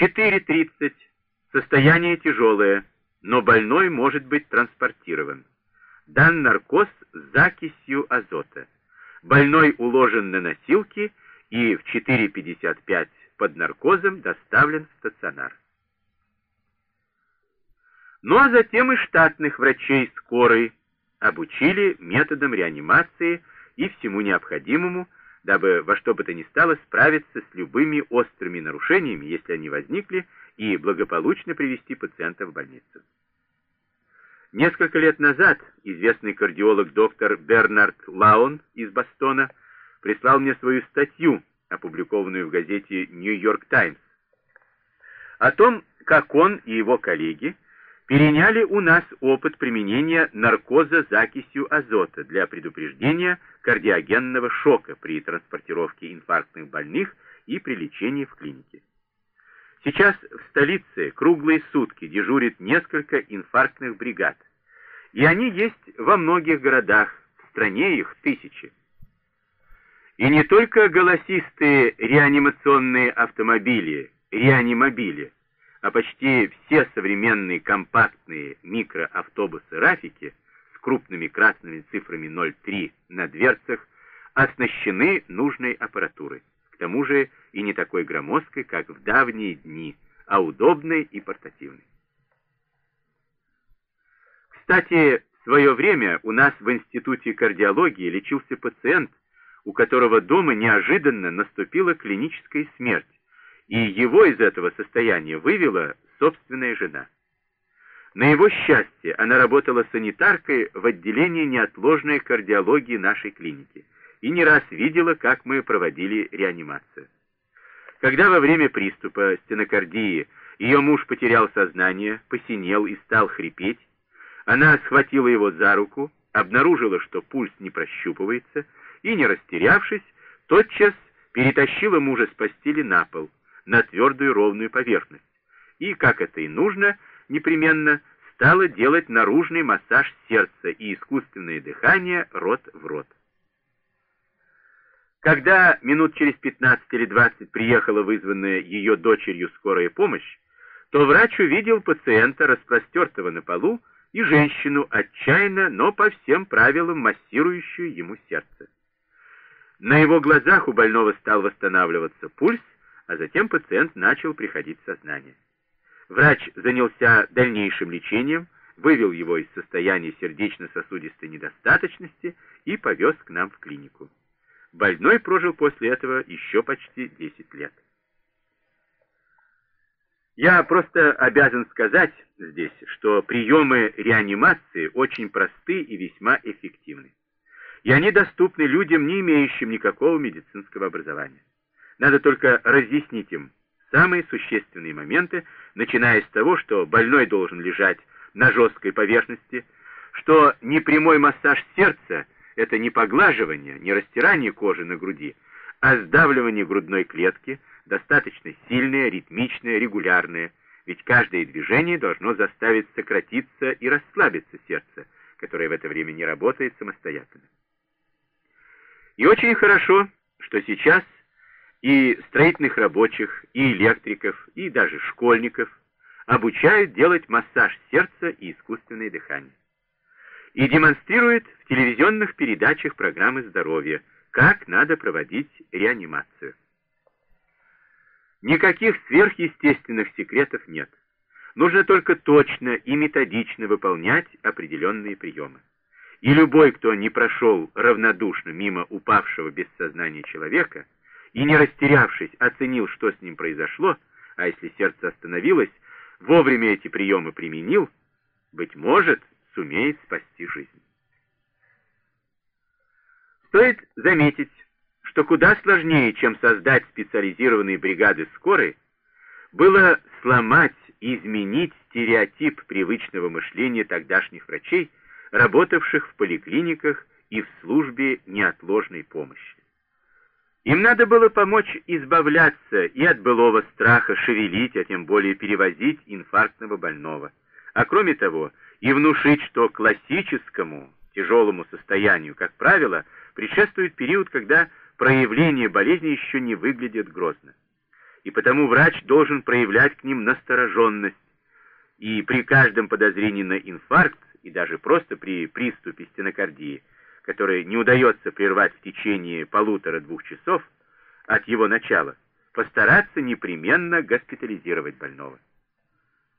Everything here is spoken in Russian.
4.30. Состояние тяжелое, но больной может быть транспортирован. Дан наркоз с закисью азота. Больной уложен на носилки и в 4.55 под наркозом доставлен в стационар. Ну а затем и штатных врачей скорой обучили методам реанимации и всему необходимому, дабы во что бы то ни стало справиться с любыми острыми нарушениями, если они возникли, и благополучно привести пациента в больницу. Несколько лет назад известный кардиолог доктор Бернард Лаун из Бостона прислал мне свою статью, опубликованную в газете «Нью-Йорк Таймс», о том, как он и его коллеги переняли у нас опыт применения наркоза закисью азота для предупреждения кардиогенного шока при транспортировке инфарктных больных и при лечении в клинике. Сейчас в столице круглые сутки дежурит несколько инфарктных бригад, и они есть во многих городах, в стране их тысячи. И не только голосистые реанимационные автомобили, реанимобили, а почти все современные компактные микроавтобусы «Рафики» с крупными красными цифрами 03 на дверцах оснащены нужной аппаратурой, к тому же и не такой громоздкой, как в давние дни, а удобной и портативной. Кстати, в свое время у нас в Институте кардиологии лечился пациент, у которого дома неожиданно наступила клиническая смерть, и его из этого состояния вывела собственная жена. На его счастье она работала санитаркой в отделении неотложной кардиологии нашей клиники и не раз видела, как мы проводили реанимацию. Когда во время приступа стенокардии ее муж потерял сознание, посинел и стал хрипеть, она схватила его за руку, обнаружила, что пульс не прощупывается, и, не растерявшись, тотчас перетащила мужа с постели на пол, на твердую ровную поверхность. И, как это и нужно, непременно стала делать наружный массаж сердца и искусственное дыхание рот в рот. Когда минут через 15 или 20 приехала вызванная ее дочерью скорая помощь, то врач увидел пациента, распростертого на полу, и женщину, отчаянно, но по всем правилам массирующую ему сердце. На его глазах у больного стал восстанавливаться пульс, а затем пациент начал приходить в сознание. Врач занялся дальнейшим лечением, вывел его из состояния сердечно-сосудистой недостаточности и повез к нам в клинику. Больной прожил после этого еще почти 10 лет. Я просто обязан сказать здесь, что приемы реанимации очень просты и весьма эффективны. И они доступны людям, не имеющим никакого медицинского образования. Надо только разъяснить им самые существенные моменты, начиная с того, что больной должен лежать на жесткой поверхности, что непрямой массаж сердца – это не поглаживание, не растирание кожи на груди, а сдавливание грудной клетки, достаточно сильное, ритмичное, регулярное, ведь каждое движение должно заставить сократиться и расслабиться сердце, которое в это время не работает самостоятельно. И очень хорошо, что сейчас – и строительных рабочих, и электриков, и даже школьников обучают делать массаж сердца и искусственное дыхание. И демонстрируют в телевизионных передачах программы здоровья, как надо проводить реанимацию. Никаких сверхъестественных секретов нет. Нужно только точно и методично выполнять определенные приемы. И любой, кто не прошел равнодушно мимо упавшего без сознания человека, и, не растерявшись, оценил, что с ним произошло, а если сердце остановилось, вовремя эти приемы применил, быть может, сумеет спасти жизнь. Стоит заметить, что куда сложнее, чем создать специализированные бригады скорой, было сломать и изменить стереотип привычного мышления тогдашних врачей, работавших в поликлиниках и в службе неотложной помощи. Им надо было помочь избавляться и от былого страха шевелить, а тем более перевозить инфарктного больного. А кроме того, и внушить, что классическому тяжелому состоянию, как правило, предшествует период, когда проявления болезни еще не выглядят грозно. и потому врач должен проявлять к ним настороженность, и при каждом подозрении на инфаркт, и даже просто при приступе стенокардии, который не удается прервать в течение полутора-двух часов от его начала, постараться непременно госпитализировать больного.